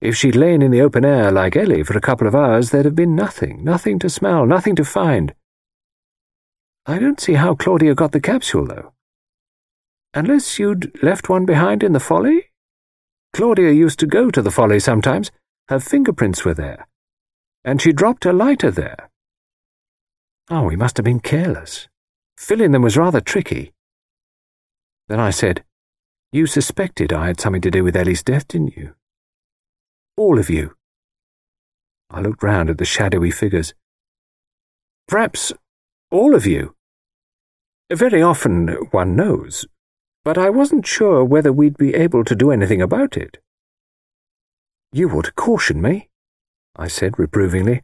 If she'd lain in the open air like Ellie for a couple of hours, there'd have been nothing, nothing to smell, nothing to find. I don't see how Claudia got the capsule, though. Unless you'd left one behind in the folly? Claudia used to go to the folly sometimes. Her fingerprints were there. And she dropped her lighter there. Oh, we must have been careless. Filling them was rather tricky. Then I said, You suspected I had something to do with Ellie's death, didn't you? All of you. I looked round at the shadowy figures. Perhaps all of you. Very often one knows, but I wasn't sure whether we'd be able to do anything about it. You to caution me, I said reprovingly.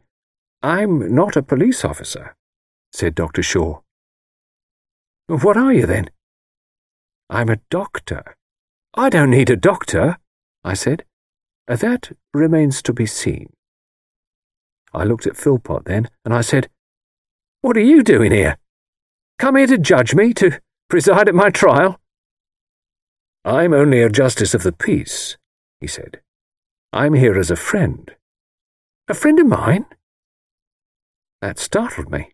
I'm not a police officer, said Dr. Shaw. What are you then? I'm a doctor. I don't need a doctor, I said. That remains to be seen. I looked at Philpot then, and I said, What are you doing here? Come here to judge me, to preside at my trial? I'm only a justice of the peace, he said. I'm here as a friend. A friend of mine? That startled me.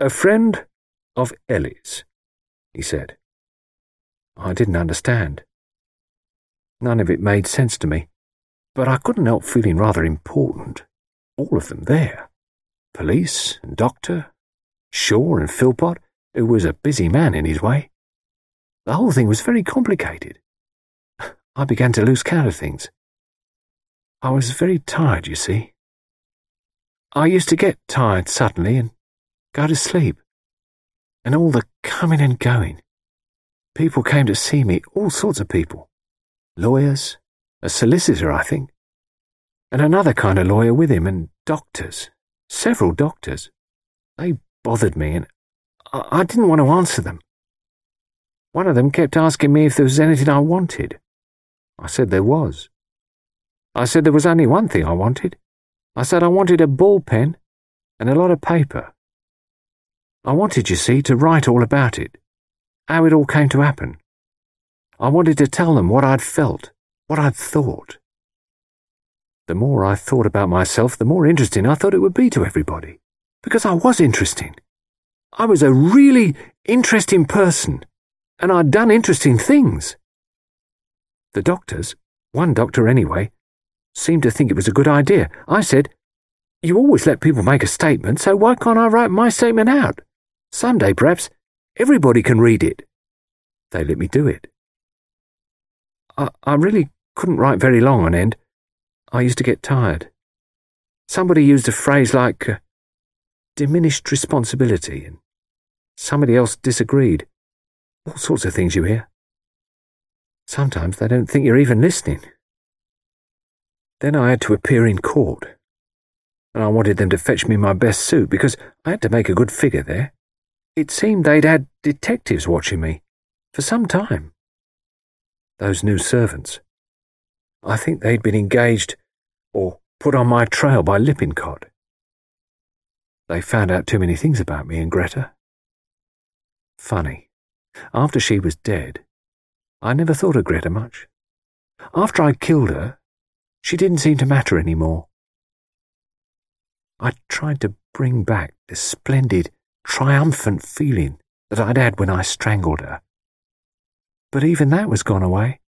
A friend of Ellie's, he said. I didn't understand. None of it made sense to me, but I couldn't help feeling rather important. All of them there. Police and doctor, Shaw and Philpot, who was a busy man in his way. The whole thing was very complicated. I began to lose count of things. I was very tired, you see. I used to get tired suddenly and go to sleep. And all the coming and going. People came to see me, all sorts of people. Lawyers, a solicitor, I think, and another kind of lawyer with him, and doctors, several doctors. They bothered me, and I, I didn't want to answer them. One of them kept asking me if there was anything I wanted. I said there was. I said there was only one thing I wanted. I said I wanted a ball pen and a lot of paper. I wanted, you see, to write all about it, how it all came to happen. I wanted to tell them what I'd felt, what I'd thought. The more I thought about myself, the more interesting I thought it would be to everybody, because I was interesting. I was a really interesting person, and I'd done interesting things. The doctors, one doctor anyway, seemed to think it was a good idea. I said, You always let people make a statement, so why can't I write my statement out? Someday, perhaps, everybody can read it. They let me do it. I, I really couldn't write very long on end. I used to get tired. Somebody used a phrase like uh, diminished responsibility, and somebody else disagreed. All sorts of things you hear. Sometimes they don't think you're even listening. Then I had to appear in court, and I wanted them to fetch me my best suit because I had to make a good figure there. It seemed they'd had detectives watching me for some time. Those new servants. I think they'd been engaged or put on my trail by Lippincott. They found out too many things about me and Greta. Funny. After she was dead, I never thought of Greta much. After I'd killed her, she didn't seem to matter any more. I tried to bring back the splendid triumphant feeling that I'd had when I strangled her. But even that was gone away.